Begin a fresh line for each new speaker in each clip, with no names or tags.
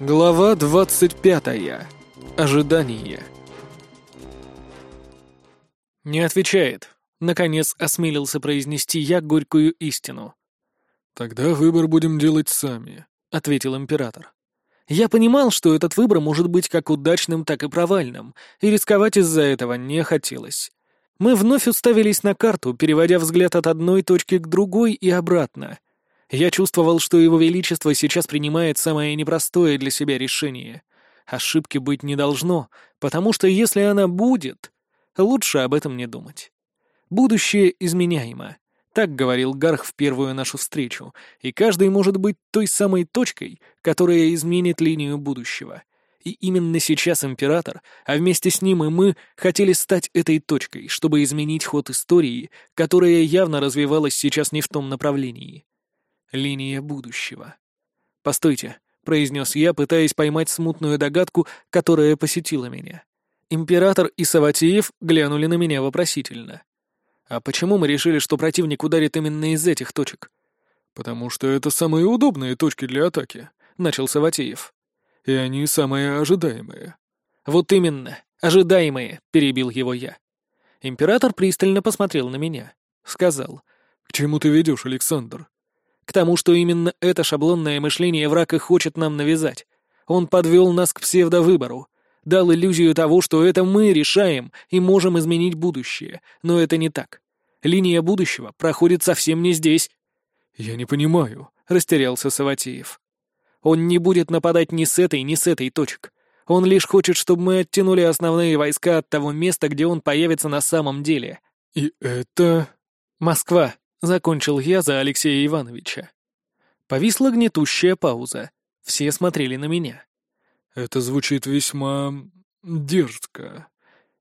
Глава 25. Ожидание. Не отвечает. Наконец осмелился произнести я горькую истину.
«Тогда выбор будем делать сами», —
ответил император. Я понимал, что этот выбор может быть как удачным, так и провальным, и рисковать из-за этого не хотелось. Мы вновь уставились на карту, переводя взгляд от одной точки к другой и обратно. Я чувствовал, что его величество сейчас принимает самое непростое для себя решение. Ошибки быть не должно, потому что если она будет, лучше об этом не думать. Будущее изменяемо. Так говорил Гарх в первую нашу встречу, и каждый может быть той самой точкой, которая изменит линию будущего. И именно сейчас император, а вместе с ним и мы, хотели стать этой точкой, чтобы изменить ход истории, которая явно развивалась сейчас не в том направлении. Линия будущего. «Постойте», — произнес я, пытаясь поймать смутную догадку, которая посетила меня. Император и Саватеев глянули на меня вопросительно. «А почему мы решили, что противник ударит именно из этих точек?»
«Потому что это самые удобные точки для атаки», — начал Саватеев. «И они самые ожидаемые».
«Вот именно, ожидаемые», — перебил его я. Император пристально посмотрел на меня. Сказал.
«К чему ты ведешь, Александр?»
К тому, что именно это шаблонное мышление враг и хочет нам навязать. Он подвел нас к псевдовыбору. Дал иллюзию того, что это мы решаем и можем изменить будущее. Но это не так. Линия будущего проходит совсем не здесь.
«Я не понимаю», — растерялся Саватеев.
«Он не будет нападать ни с этой, ни с этой точек. Он лишь хочет, чтобы мы оттянули основные войска от того места, где он появится на самом деле».
«И это...»
«Москва», Закончил я за Алексея Ивановича. Повисла гнетущая пауза. Все смотрели на меня.
«Это звучит весьма... дерзко».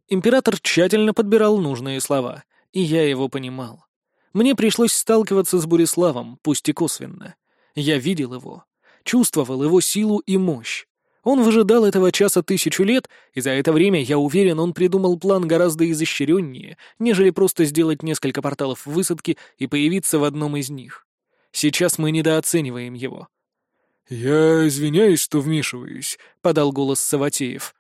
Император тщательно подбирал нужные слова, и я его понимал. Мне пришлось сталкиваться с Буриславом, пусть и косвенно. Я видел его, чувствовал его силу и мощь. Он выжидал этого часа тысячу лет, и за это время, я уверен, он придумал план гораздо изощреннее, нежели просто сделать несколько порталов высадки и появиться в одном из них. Сейчас мы недооцениваем его.
«Я извиняюсь, что вмешиваюсь», — подал голос Саватеев.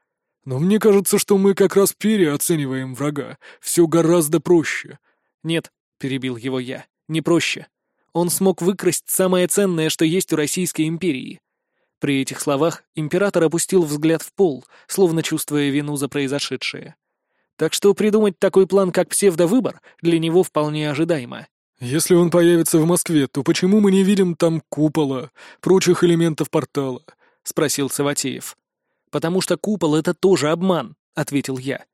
«Но мне кажется, что мы как раз переоцениваем врага. Все гораздо проще».
«Нет», — перебил его я, — «не проще. Он смог выкрасть самое ценное, что есть у Российской империи при этих словах император опустил взгляд в пол, словно чувствуя вину за произошедшее. Так что придумать такой план, как псевдовыбор, для него вполне ожидаемо.
«Если он появится в Москве, то почему мы не видим там купола, прочих элементов портала?» — спросил Саватеев.
«Потому что купол — это тоже обман», — ответил я.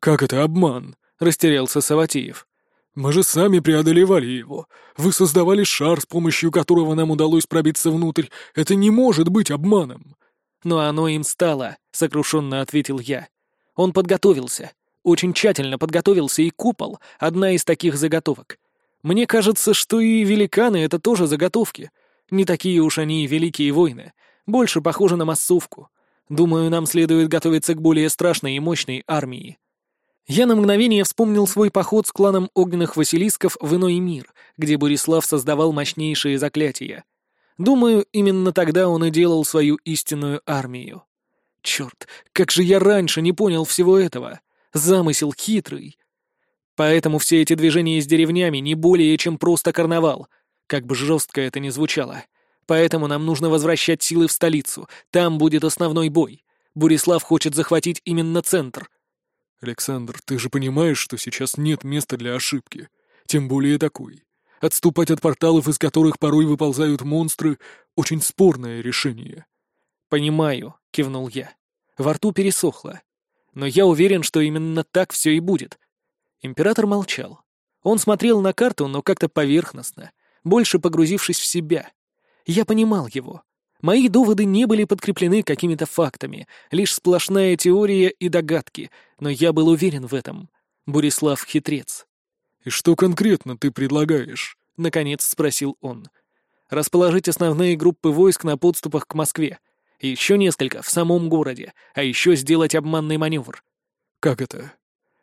«Как это обман?» — растерялся Саватеев. Мы же сами преодолевали его. Вы создавали шар, с помощью которого нам удалось пробиться внутрь. Это не может быть обманом.
Но оно им стало, сокрушенно ответил я. Он подготовился. Очень тщательно подготовился, и купол — одна из таких заготовок. Мне кажется, что и великаны — это тоже заготовки. Не такие уж они и великие войны. Больше похожи на массовку. Думаю, нам следует готовиться к более страшной и мощной армии. Я на мгновение вспомнил свой поход с кланом огненных василисков в иной мир, где Борислав создавал мощнейшие заклятия. Думаю, именно тогда он и делал свою истинную армию. Черт, как же я раньше не понял всего этого! Замысел хитрый. Поэтому все эти движения с деревнями не более, чем просто карнавал, как бы жестко это ни звучало. Поэтому нам нужно возвращать силы в столицу, там будет основной бой. Бурислав хочет захватить именно центр —
«Александр, ты же понимаешь, что сейчас нет места для ошибки. Тем более такой. Отступать от порталов, из которых порой выползают монстры, очень спорное решение».
«Понимаю», — кивнул я. Во рту пересохло. «Но я уверен, что именно так все и будет». Император молчал. Он смотрел на карту, но как-то поверхностно, больше погрузившись в себя. Я понимал его. Мои доводы не были подкреплены какими-то фактами, лишь сплошная теория и догадки, но я был уверен в этом. Бурислав — хитрец.
«И что конкретно ты предлагаешь?»
— наконец спросил он. «Расположить основные группы войск на подступах к Москве. Еще несколько в самом городе, а еще сделать обманный маневр».
«Как это?»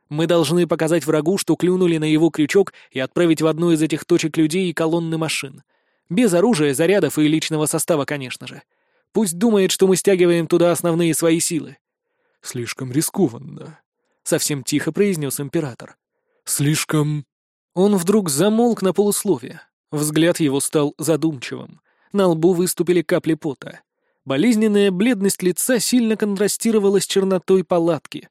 «Мы должны показать врагу, что клюнули на его крючок и отправить в одну из этих точек людей и колонны машин. Без оружия, зарядов и личного состава, конечно же. Пусть думает, что мы стягиваем туда основные свои силы».
«Слишком рискованно», —
совсем тихо произнес император.
«Слишком...»
Он вдруг замолк на полусловие. Взгляд его стал задумчивым. На лбу выступили капли пота. Болезненная бледность лица сильно контрастировала с чернотой палатки.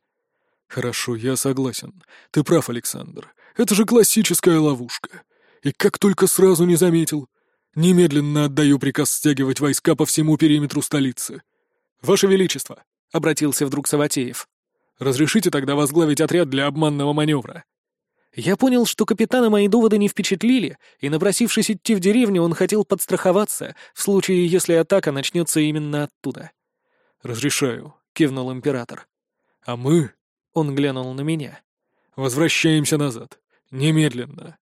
«Хорошо, я согласен. Ты прав, Александр. Это же классическая ловушка. И как только сразу не заметил. Немедленно отдаю приказ стягивать войска по всему периметру столицы.
Ваше Величество, — обратился вдруг Саватеев.
«Разрешите тогда возглавить отряд для обманного маневра?»
Я понял, что капитана мои доводы не впечатлили, и, напросившись идти в деревню, он хотел подстраховаться, в случае, если атака начнется именно оттуда.
«Разрешаю», — кивнул император. «А мы...» — он глянул на меня. «Возвращаемся назад. Немедленно».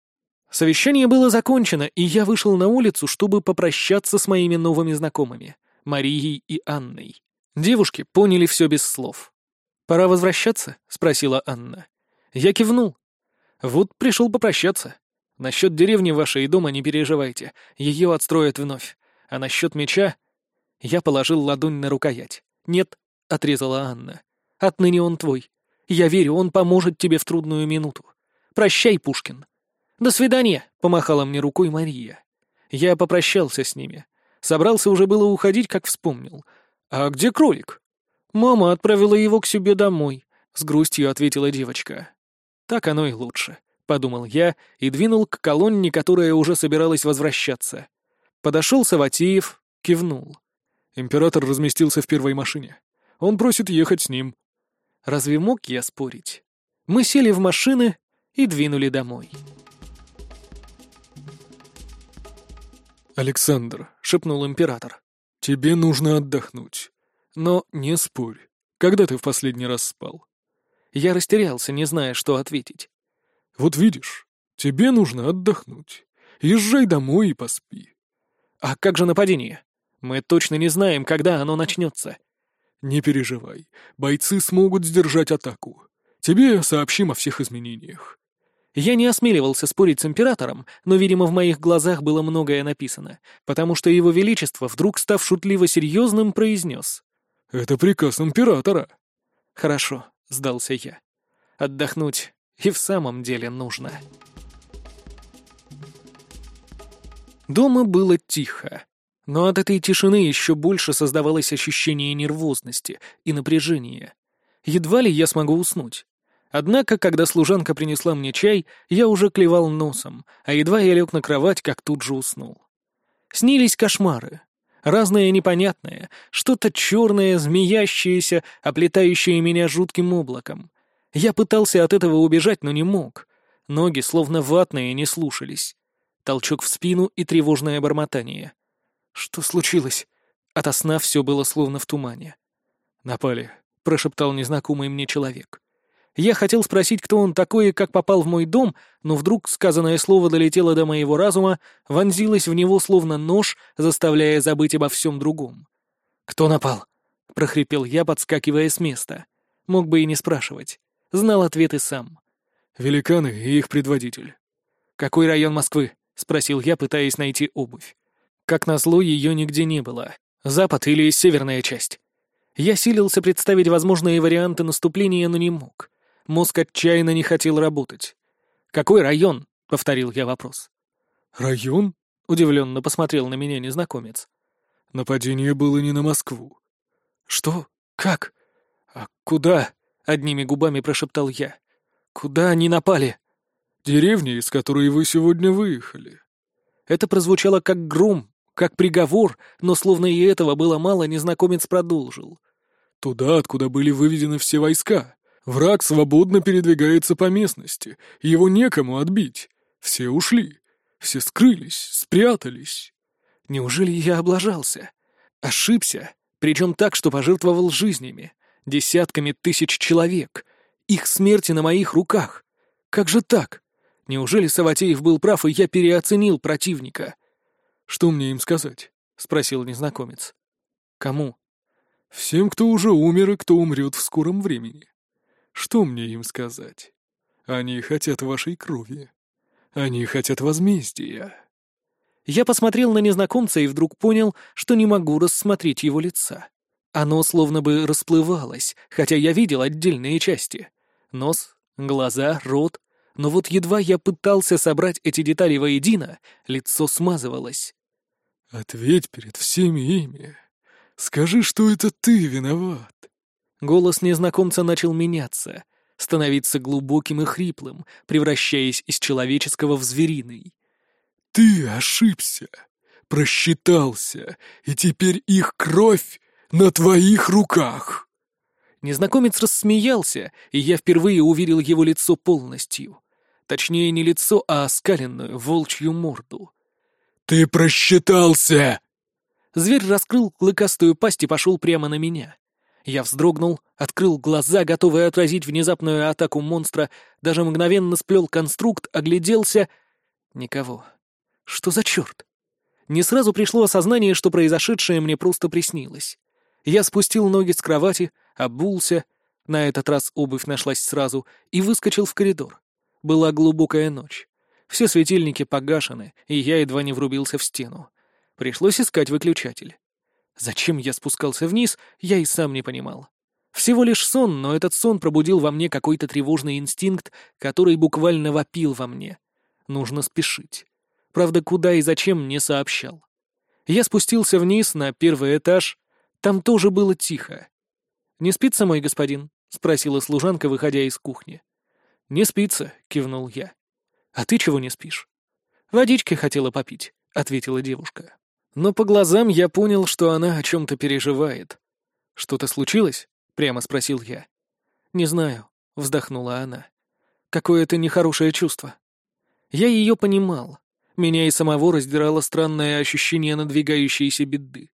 Совещание было закончено, и я вышел на улицу, чтобы попрощаться с моими новыми знакомыми, Марией и Анной. Девушки поняли все без слов. «Пора возвращаться?» — спросила Анна. Я кивнул. «Вот пришел попрощаться. Насчет деревни вашей и дома не переживайте, ее отстроят вновь. А насчет меча...» Я положил ладонь на рукоять. «Нет», — отрезала Анна. «Отныне он твой. Я верю, он поможет тебе в трудную минуту. Прощай, Пушкин». «До свидания», — помахала мне рукой Мария. Я попрощался с ними. Собрался уже было уходить, как вспомнил — «А где кролик?» «Мама отправила его к себе домой», — с грустью ответила девочка. «Так оно и лучше», — подумал я и двинул к колонне, которая уже собиралась возвращаться. Подошел Саватеев, кивнул.
Император разместился в первой машине. Он просит ехать с ним.
Разве мог я спорить? Мы сели в машины и двинули домой.
«Александр», — шепнул император, «Тебе нужно отдохнуть. Но не спорь. Когда ты в последний раз спал?»
Я растерялся, не зная, что ответить.
«Вот видишь, тебе нужно отдохнуть. Езжай домой и поспи».
«А как же нападение? Мы точно не знаем, когда оно начнется».
«Не переживай. Бойцы смогут сдержать атаку. Тебе сообщим о всех изменениях.
Я не осмеливался спорить с императором, но, видимо, в моих глазах было многое написано, потому что его величество, вдруг став шутливо серьезным, произнес.
«Это приказ императора».
«Хорошо», — сдался я. «Отдохнуть и в самом деле нужно». Дома было тихо, но от этой тишины еще больше создавалось ощущение нервозности и напряжения. Едва ли я смогу уснуть. Однако, когда служанка принесла мне чай, я уже клевал носом, а едва я лег на кровать, как тут же уснул. Снились кошмары. Разное непонятное, что-то черное, змеящееся, оплетающее меня жутким облаком. Я пытался от этого убежать, но не мог. Ноги, словно ватные, не слушались. Толчок в спину и тревожное бормотание. Что случилось? Ото сна все было словно в тумане.
«Напали», —
прошептал незнакомый мне человек. Я хотел спросить, кто он такой и как попал в мой дом, но вдруг сказанное слово долетело до моего разума, вонзилось в него словно нож, заставляя забыть обо всем другом. «Кто напал?» — прохрипел я, подскакивая с места. Мог бы и не спрашивать. Знал ответ и сам.
«Великаны и их предводитель».
«Какой район Москвы?» — спросил я, пытаясь найти обувь. Как назло, ее нигде не было. Запад или северная часть. Я силился представить возможные варианты наступления, но не мог. Мозг отчаянно не хотел работать. «Какой район?» — повторил я вопрос.
«Район?»
— удивленно посмотрел на меня незнакомец.
«Нападение было не на Москву».
«Что? Как? А куда?» — одними губами прошептал я. «Куда они напали?»
«Деревня, из которой вы сегодня выехали».
Это прозвучало как гром, как приговор, но словно и этого было мало, незнакомец продолжил.
«Туда, откуда были выведены все войска. Враг свободно передвигается по местности, его некому отбить. Все ушли, все скрылись, спрятались.
Неужели я облажался? Ошибся, причем так, что пожертвовал жизнями, десятками тысяч человек. Их смерти на моих руках. Как же так? Неужели Саватеев был прав, и я переоценил противника?
«Что мне им сказать?» — спросил незнакомец.
«Кому?»
«Всем, кто уже умер и кто умрет в скором времени. Что мне им сказать? Они хотят вашей крови. Они хотят возмездия.
Я посмотрел на незнакомца и вдруг понял, что не могу рассмотреть его лица. Оно словно бы расплывалось, хотя я видел отдельные части. Нос, глаза, рот. Но вот едва я пытался собрать эти детали воедино, лицо смазывалось.
«Ответь перед всеми ими. Скажи, что это ты виноват».
Голос незнакомца начал меняться, становиться глубоким и хриплым, превращаясь из человеческого в звериный.
«Ты ошибся, просчитался, и теперь их кровь на твоих руках!»
Незнакомец рассмеялся, и я впервые увидел его лицо полностью. Точнее, не лицо, а оскаленную волчью морду.
«Ты просчитался!»
Зверь раскрыл клыкастую пасть и пошел прямо на меня. Я вздрогнул, открыл глаза, готовый отразить внезапную атаку монстра, даже мгновенно сплел конструкт, огляделся. Никого. Что за черт? Не сразу пришло осознание, что произошедшее мне просто приснилось. Я спустил ноги с кровати, обулся, на этот раз обувь нашлась сразу, и выскочил в коридор. Была глубокая ночь. Все светильники погашены, и я едва не врубился в стену. Пришлось искать выключатель. Зачем я спускался вниз, я и сам не понимал. Всего лишь сон, но этот сон пробудил во мне какой-то тревожный инстинкт, который буквально вопил во мне. Нужно спешить. Правда, куда и зачем не сообщал. Я спустился вниз на первый этаж. Там тоже было тихо. «Не спится, мой господин?» — спросила служанка, выходя из кухни. «Не спится», — кивнул я. «А ты чего не спишь?» «Водички хотела попить», — ответила девушка. Но по глазам я понял, что она о чем-то переживает. «Что-то случилось?» — прямо спросил я. «Не знаю», — вздохнула она. «Какое-то нехорошее чувство». Я ее понимал. Меня и самого раздирало странное ощущение надвигающейся беды.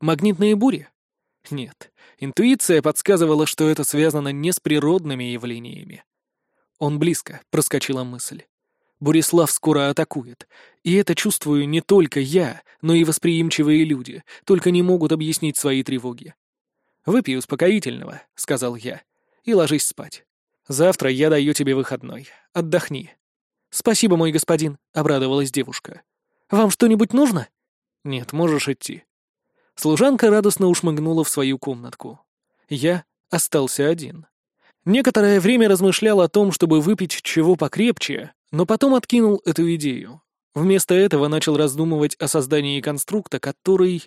Магнитные бури? Нет, интуиция подсказывала, что это связано не с природными явлениями. Он близко, проскочила мысль. Бурислав скоро атакует. И это чувствую не только я, но и восприимчивые люди, только не могут объяснить свои тревоги. «Выпей успокоительного», — сказал я, — «и ложись спать. Завтра я даю тебе выходной. Отдохни. «Спасибо, мой господин», — обрадовалась девушка. «Вам что-нибудь нужно?» «Нет, можешь идти». Служанка радостно ушмыгнула в свою комнатку. Я остался один. Некоторое время размышлял о том, чтобы выпить чего покрепче, но потом откинул эту идею. Вместо этого начал раздумывать о создании конструкта, который...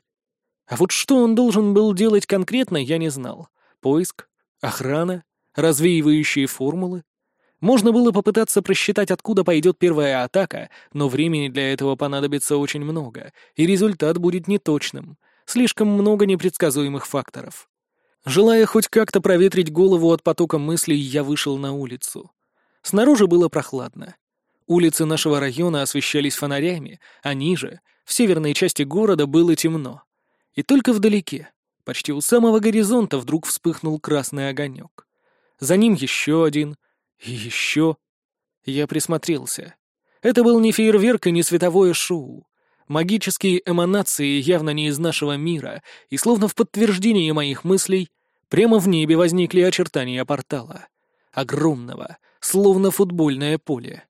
А вот что он должен был делать конкретно, я не знал. Поиск, охрана, развеивающие формулы. Можно было попытаться просчитать, откуда пойдет первая атака, но времени для этого понадобится очень много, и результат будет неточным. Слишком много непредсказуемых факторов. Желая хоть как-то проветрить голову от потока мыслей, я вышел на улицу. Снаружи было прохладно. Улицы нашего района освещались фонарями, а ниже, в северной части города, было темно. И только вдалеке, почти у самого горизонта, вдруг вспыхнул красный огонек. За ним еще один — и еще... Я присмотрелся. Это был не фейерверк и не световое шоу. Магические эманации явно не из нашего мира, и словно в подтверждение моих мыслей, прямо в небе возникли очертания портала. Огромного, словно футбольное поле.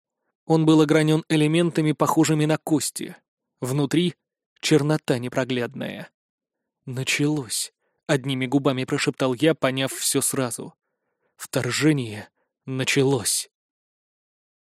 Он был огранен элементами, похожими на кости. Внутри — чернота непроглядная. «Началось», — одними губами прошептал я, поняв все сразу. «Вторжение началось.